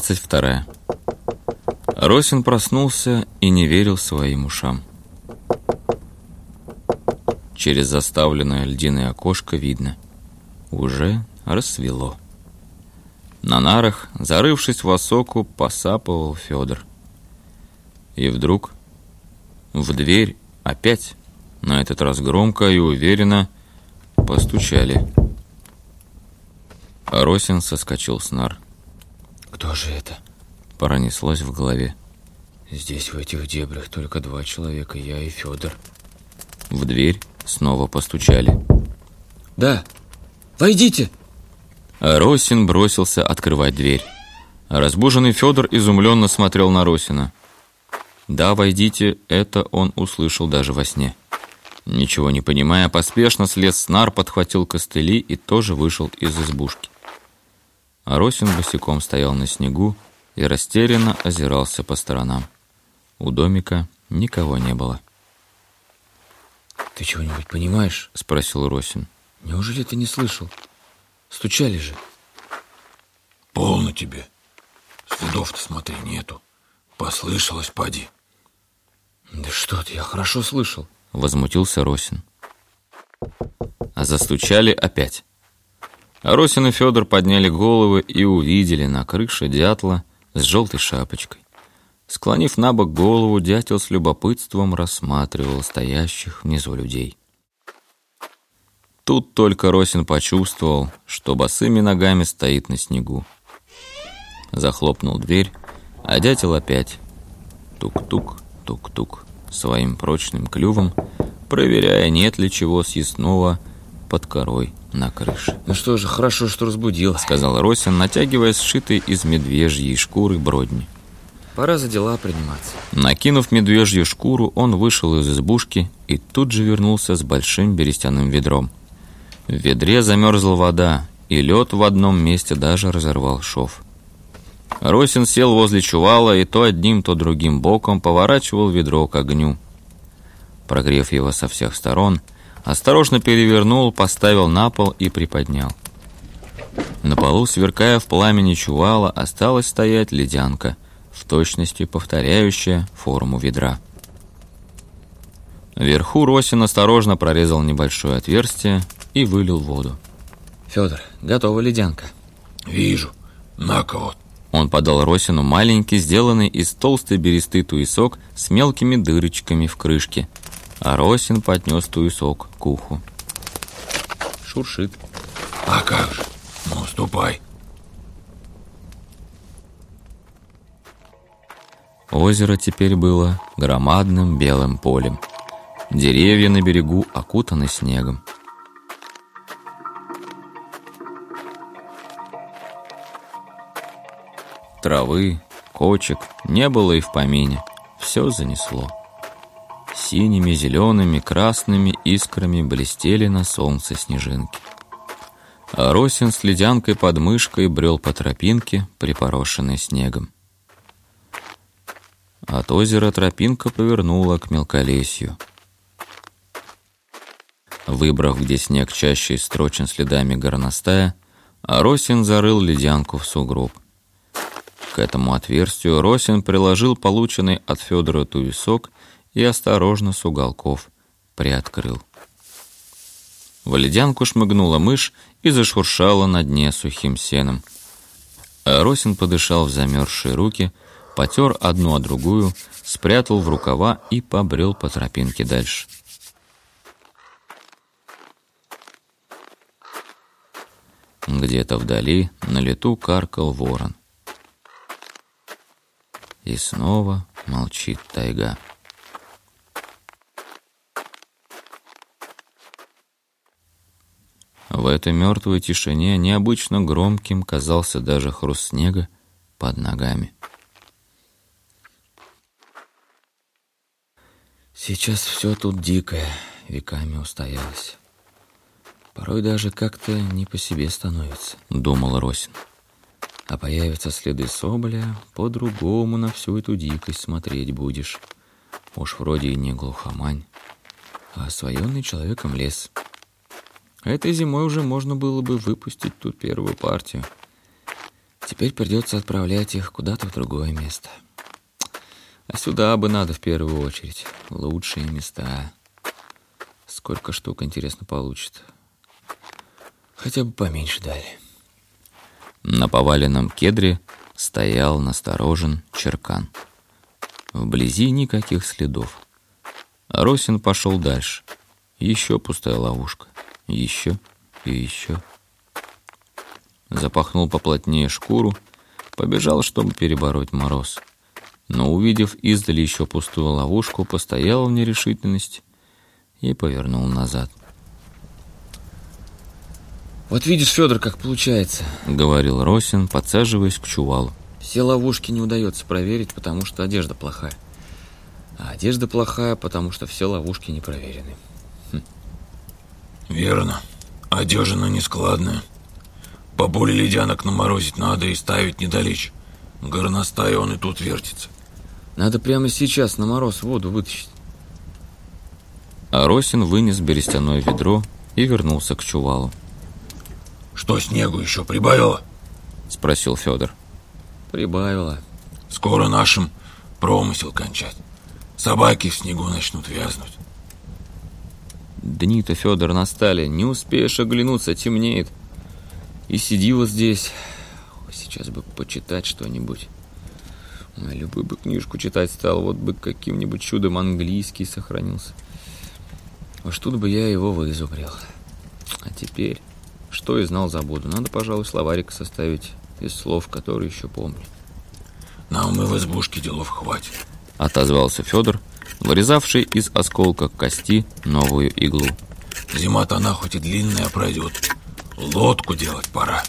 Глава 22 Росин проснулся и не верил своим ушам. Через заставленное льдиное окошко видно. Уже рассвело. На нарах, зарывшись в осоку, посапывал Федор. И вдруг в дверь опять, на этот раз громко и уверенно, постучали. Росин соскочил с нар. Кто же это? Пронеслось в голове. Здесь, в этих дебрях, только два человека, я и Федор. В дверь снова постучали. Да, войдите! Росин бросился открывать дверь. Разбуженный Федор изумленно смотрел на Росина. «Да, войдите», это он услышал даже во сне. Ничего не понимая, поспешно слез с нар, подхватил костыли и тоже вышел из избушки. А Росин босиком стоял на снегу и растерянно озирался по сторонам. У домика никого не было. «Ты чего-нибудь понимаешь?» — спросил Росин. «Неужели ты не слышал? Стучали же». «Полно тебе. Следов-то, смотри, нету. Послышалось, поди». «Да что ты, я хорошо слышал». Возмутился Росин. А застучали опять. Росин и Федор подняли головы и увидели на крыше дятла с желтой шапочкой. Склонив на бок голову, дятел с любопытством рассматривал стоящих внизу людей. Тут только Росин почувствовал, что босыми ногами стоит на снегу. Захлопнул дверь, а дятел опять тук-тук, тук-тук своим прочным клювом, проверяя, нет ли чего съестного под корой на крыше. «Ну что же, хорошо, что разбудил», — сказал Росин, натягивая сшитый из медвежьей шкуры бродни. «Пора за дела приниматься». Накинув медвежью шкуру, он вышел из избушки и тут же вернулся с большим берестяным ведром. В ведре замерзла вода, и лед в одном месте даже разорвал шов. Росин сел возле чувала и то одним, то другим боком поворачивал ведро к огню. Прогрев его со всех сторон, Осторожно перевернул, поставил на пол и приподнял. На полу, сверкая в пламени чувала, осталась стоять ледянка, в точности повторяющая форму ведра. Вверху Росин осторожно прорезал небольшое отверстие и вылил воду. «Федор, готова ледянка?» «Вижу. На-ка вот». Он подал Росину маленький, сделанный из толстой бересты туесок с мелкими дырочками в крышке – а Росин поднес туесок к уху. Шуршит. А как же? Ну, ступай. Озеро теперь было громадным белым полем. Деревья на берегу окутаны снегом. Травы, кочек не было и в помине. Все занесло. Синими, зелеными, красными искрами блестели на солнце снежинки. А Росин с ледянкой под мышкой брел по тропинке, припорошенной снегом. От озера тропинка повернула к мелколесью. Выбрав, где снег чаще строчен следами горностая, Росин зарыл ледянку в сугроб. К этому отверстию Росин приложил полученный от Федора туесок и осторожно с уголков приоткрыл. В ледянку шмыгнула мышь и зашуршала на дне сухим сеном. Росин подышал в замерзшие руки, потер одну о другую, спрятал в рукава и побрел по тропинке дальше. Где-то вдали на лету каркал ворон. И снова молчит тайга. В этой мертвой тишине необычно громким казался даже хруст снега под ногами. Сейчас все тут дикое, веками устоялось. Порой даже как-то не по себе становится, думал Росин. А появятся следы соболя, по-другому на всю эту дикость смотреть будешь. Уж вроде и не глухомань, а освоенный человеком лес — Этой зимой уже можно было бы выпустить ту первую партию. Теперь придется отправлять их куда-то в другое место. А сюда бы надо в первую очередь. Лучшие места. Сколько штук, интересно, получит. Хотя бы поменьше дали. На поваленном кедре стоял насторожен Черкан. Вблизи никаких следов. Росин пошел дальше. Еще пустая ловушка. Еще и еще. Запахнул поплотнее шкуру, побежал, чтобы перебороть мороз. Но, увидев издали еще пустую ловушку, постоял в нерешительности и повернул назад. «Вот видишь, Федор, как получается», — говорил Росин, подсаживаясь к чувалу. «Все ловушки не удается проверить, потому что одежда плохая. А одежда плохая, потому что все ловушки не проверены». «Верно. Одежина нескладная. По боли ледянок наморозить надо и ставить недалече. Горностай он и тут вертится». «Надо прямо сейчас на мороз воду вытащить». А Росин вынес берестяное ведро и вернулся к чувалу. Что снегу еще прибавило? Спросил Федор. Прибавило. Скоро нашим промысел кончать. Собаки в снегу начнут вязнуть. Дни-то, Федор, настали. Не успеешь оглянуться, темнеет. И сиди вот здесь. Сейчас бы почитать что-нибудь. Любую бы книжку читать стал, вот бы каким-нибудь чудом английский сохранился. Уж тут бы я его вызубрил. А теперь... Что и знал, забуду. Надо, пожалуй, словарик составить из слов, которые еще помню. Нам и в избушке делов хватит. Отозвался Федор, вырезавший из осколка кости новую иглу. Зима-то она хоть и длинная пройдет. Лодку делать пора.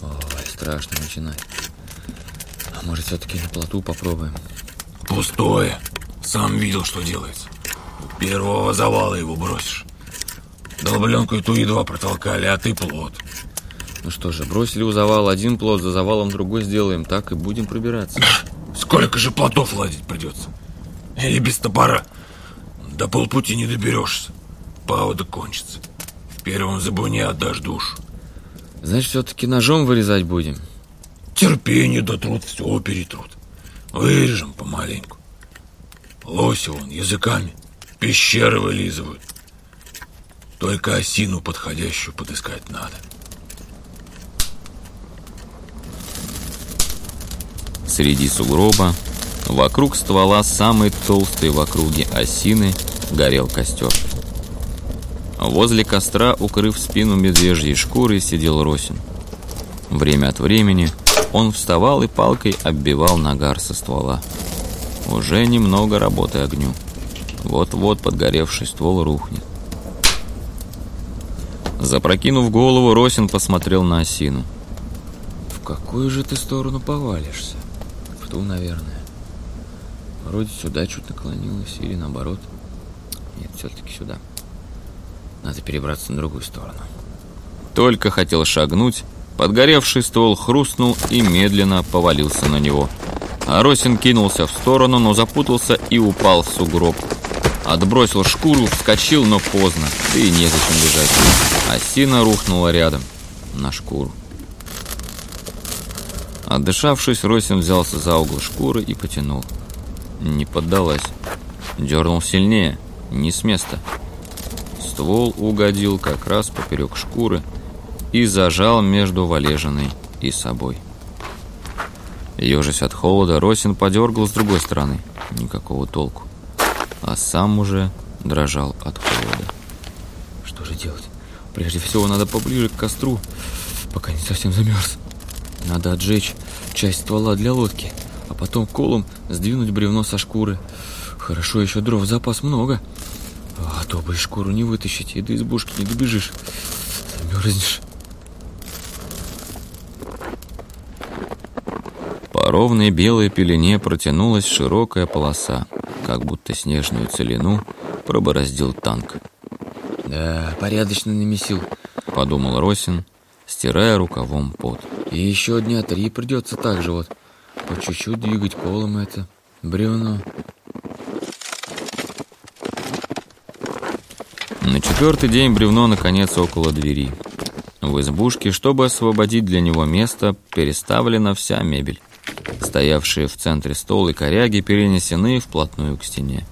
Ой, страшно начинать. А может, все-таки на плоту попробуем? Пустое. Сам видел, что делается. Первого завала его бросишь. Долбленку и ту едва протолкали, а ты плод. Ну что же, бросили у завала один плод, за завалом другой сделаем, так и будем пробираться. Сколько же плотов ладить придется? И без топора до полпути не доберешься. Павода кончится. В первом забуне отдашь душу. Значит, все-таки ножом вырезать будем? Терпение да труд все перетрут. Вырежем помаленьку. Лоси вон языками пещеры вылизывают. Только осину подходящую подыскать надо. Среди сугроба, вокруг ствола самой толстой в округе осины, горел костер. Возле костра, укрыв спину медвежьей шкурой, сидел Росин. Время от времени он вставал и палкой оббивал нагар со ствола. Уже немного работы огню. Вот-вот подгоревший ствол рухнет. Запрокинув голову, Росин посмотрел на осину. В какую же ты сторону повалишься? В ту, наверное. Вроде сюда чуть наклонилась или наоборот. Нет, все-таки сюда. Надо перебраться на другую сторону. Только хотел шагнуть, подгоревший ствол хрустнул и медленно повалился на него. А Росин кинулся в сторону, но запутался и упал в сугроб. Отбросил шкуру, вскочил, но поздно. Да и незачем бежать. Осина рухнула рядом, на шкуру. Отдышавшись, Росин взялся за угол шкуры и потянул. Не поддалась. Дернул сильнее, не с места. Ствол угодил как раз поперек шкуры и зажал между валежиной и собой. Ежась от холода, Росин подергал с другой стороны. Никакого толку а сам уже дрожал от холода. Что же делать? Прежде всего надо поближе к костру, пока не совсем замерз. Надо отжечь часть ствола для лодки, а потом колом сдвинуть бревно со шкуры. Хорошо, еще дров запас много. А то бы и шкуру не вытащить, и до избушки не добежишь. Замерзнешь. По ровной белой пелене протянулась широкая полоса, как будто снежную целину пробороздил танк. «Да, порядочно намесил», — подумал Росин, стирая рукавом пот. «И еще дня три придется так же вот, по чуть-чуть двигать колом это бревно». На четвертый день бревно наконец около двери. В избушке, чтобы освободить для него место, переставлена вся мебель. Стоявшие в центре стол и коряги перенесены вплотную к стене.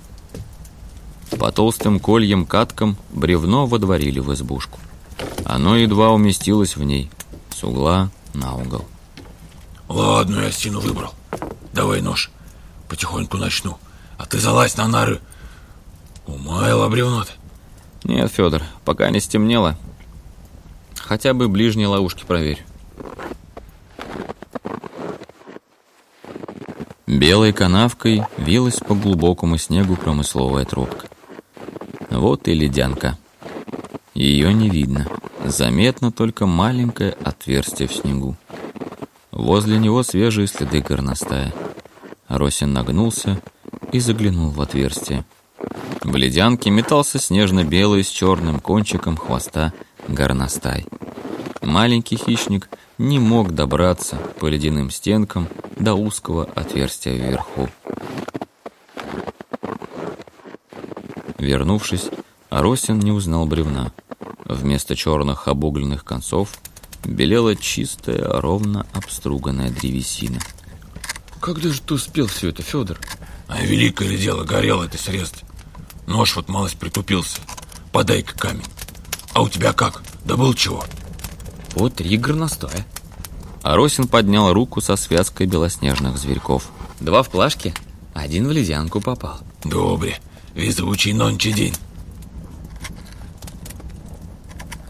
По толстым кольям каткам бревно водворили в избушку. Оно едва уместилось в ней, с угла на угол. Ладно, я стену выбрал. Давай нож, потихоньку начну. А ты залазь на нары. Умаяло бревно-то. Нет, Федор, пока не стемнело. Хотя бы ближние ловушки проверь. Белой канавкой вилась по глубокому снегу промысловая трубка. Вот и ледянка. Ее не видно. Заметно только маленькое отверстие в снегу. Возле него свежие следы горностая. Росин нагнулся и заглянул в отверстие. В ледянке метался снежно-белый с черным кончиком хвоста горностай. Маленький хищник не мог добраться по ледяным стенкам до узкого отверстия вверху. Вернувшись, Росин не узнал бревна. Вместо черных обугленных концов белела чистая, ровно обструганная древесина. Когда же ты успел все это, Федор? А великое ли дело, горело это средство. Нож вот малость притупился. Подай-ка камень. А у тебя как? Добыл чего? Вот три горностая. Аросин поднял руку со связкой белоснежных зверьков. Два в плашке, один в ледянку попал. Добре, везучий нонче день.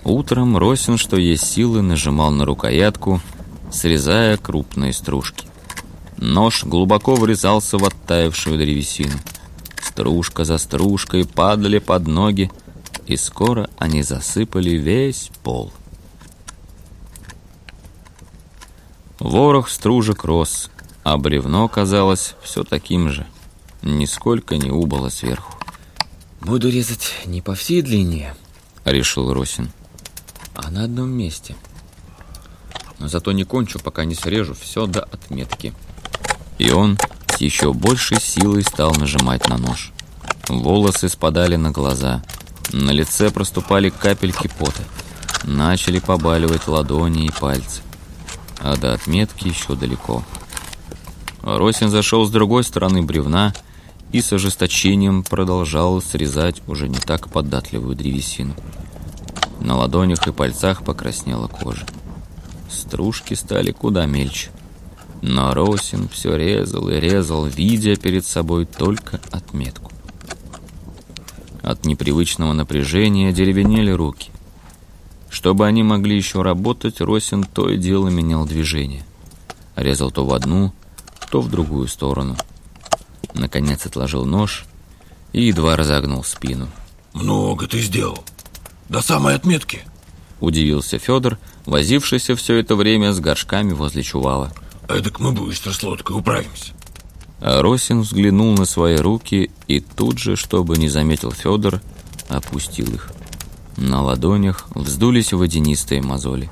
Утром Росин, что есть силы, нажимал на рукоятку, срезая крупные стружки. Нож глубоко врезался в оттаившую древесину. Стружка за стружкой падали под ноги, и скоро они засыпали весь пол. Ворох стружек рос, а бревно казалось все таким же, нисколько не убыло сверху. Буду резать не по всей длине, решил Росин, а на одном месте. Но зато не кончу, пока не срежу все до отметки. И он с еще большей силой стал нажимать на нож. Волосы спадали на глаза, на лице проступали капельки пота, начали побаливать ладони и пальцы а до отметки еще далеко. Росин зашел с другой стороны бревна и с ожесточением продолжал срезать уже не так податливую древесину. На ладонях и пальцах покраснела кожа. Стружки стали куда мельче. Но Росин все резал и резал, видя перед собой только отметку. От непривычного напряжения деревенели руки. Чтобы они могли еще работать, Росин то и дело менял движение. Резал то в одну, то в другую сторону. Наконец отложил нож и едва разогнул спину. «Много ты сделал. До самой отметки!» Удивился Федор, возившийся все это время с горшками возле чувала. «Эдак мы быстро с лодкой управимся». А Росин взглянул на свои руки и тут же, чтобы не заметил Федор, опустил их. На ладонях вздулись водянистые мозоли.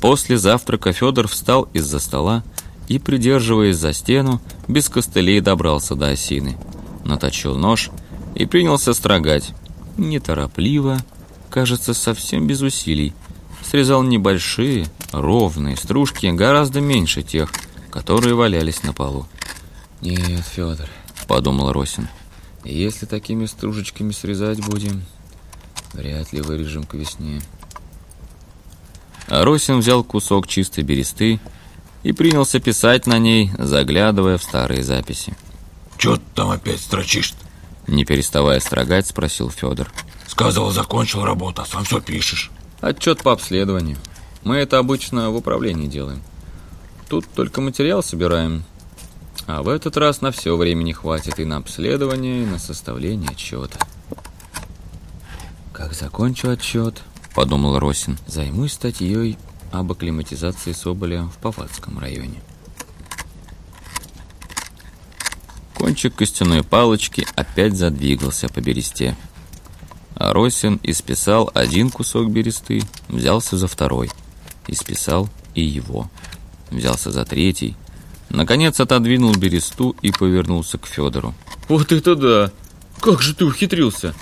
После завтрака Федор встал из-за стола и, придерживаясь за стену, без костылей добрался до осины. Наточил нож и принялся строгать. Неторопливо, кажется, совсем без усилий. Срезал небольшие, ровные стружки, гораздо меньше тех, которые валялись на полу. «Нет, Федор», — подумал Росин, — если такими стружечками срезать будем, вряд ли вырежем к весне. Росин взял кусок чистой бересты и принялся писать на ней, заглядывая в старые записи. «Чё ты там опять строчишь-то?» Не переставая строгать, спросил Федор. «Сказал, закончил работу, а сам все пишешь». «Отчет по обследованию. Мы это обычно в управлении делаем. Тут только материал собираем, а в этот раз на все времени хватит и на обследование, и на составление отчета. «Как закончу отчет», — подумал Росин, — «займусь статьей об акклиматизации Соболя в Повадском районе». Кончик костяной палочки опять задвигался по бересте. А Росин исписал один кусок бересты, взялся за второй. Исписал и его. Взялся за третий, Наконец отодвинул бересту и повернулся к Федору. «Вот это да! Как же ты ухитрился!»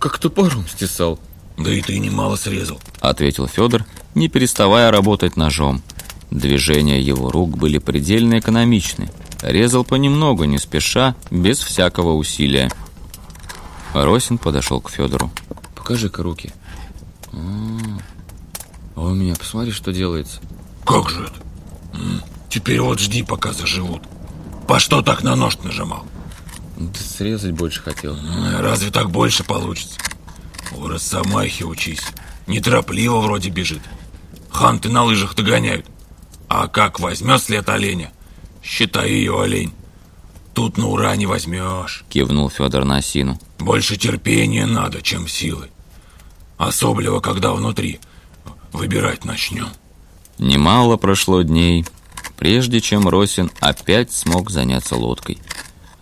как топором стесал. Да и ты немало срезал. Ответил Федор, не переставая работать ножом. Движения его рук были предельно экономичны. Резал понемногу, не спеша, без всякого усилия. Росин подошел к Федору. Покажи-ка руки. А, а у меня, посмотри, что делается. Как же это? Теперь вот жди, пока заживут. По что так на нож нажимал? Да срезать больше хотел. Разве так больше получится? У Росомахи учись. Неторопливо вроде бежит. Ханты на лыжах догоняют. А как возьмет след оленя, считай ее олень. Тут на ура не возьмешь. Кивнул Федор на осину. Больше терпения надо, чем силы. Особливо, когда внутри выбирать начнем. Немало прошло дней, прежде чем Росин опять смог заняться лодкой.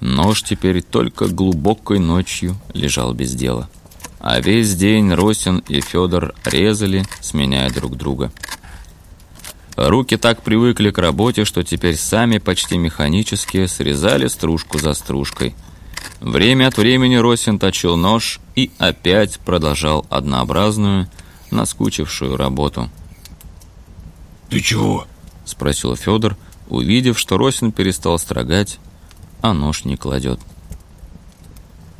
Нож теперь только глубокой ночью лежал без дела. А весь день Росин и Федор резали, сменяя друг друга. Руки так привыкли к работе, что теперь сами почти механически срезали стружку за стружкой. Время от времени Росин точил нож и опять продолжал однообразную, наскучившую работу. «Ты чего?» – спросил Федор, увидев, что Росин перестал строгать, а нож не кладет.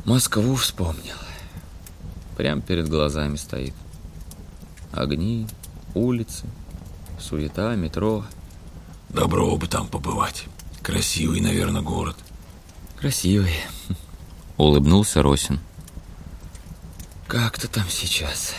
Москву вспомнил. Прям перед глазами стоит. Огни, улицы, суета, метро. Добро бы там побывать. Красивый, наверное, город. Красивый. Улыбнулся Росин. Как-то там сейчас.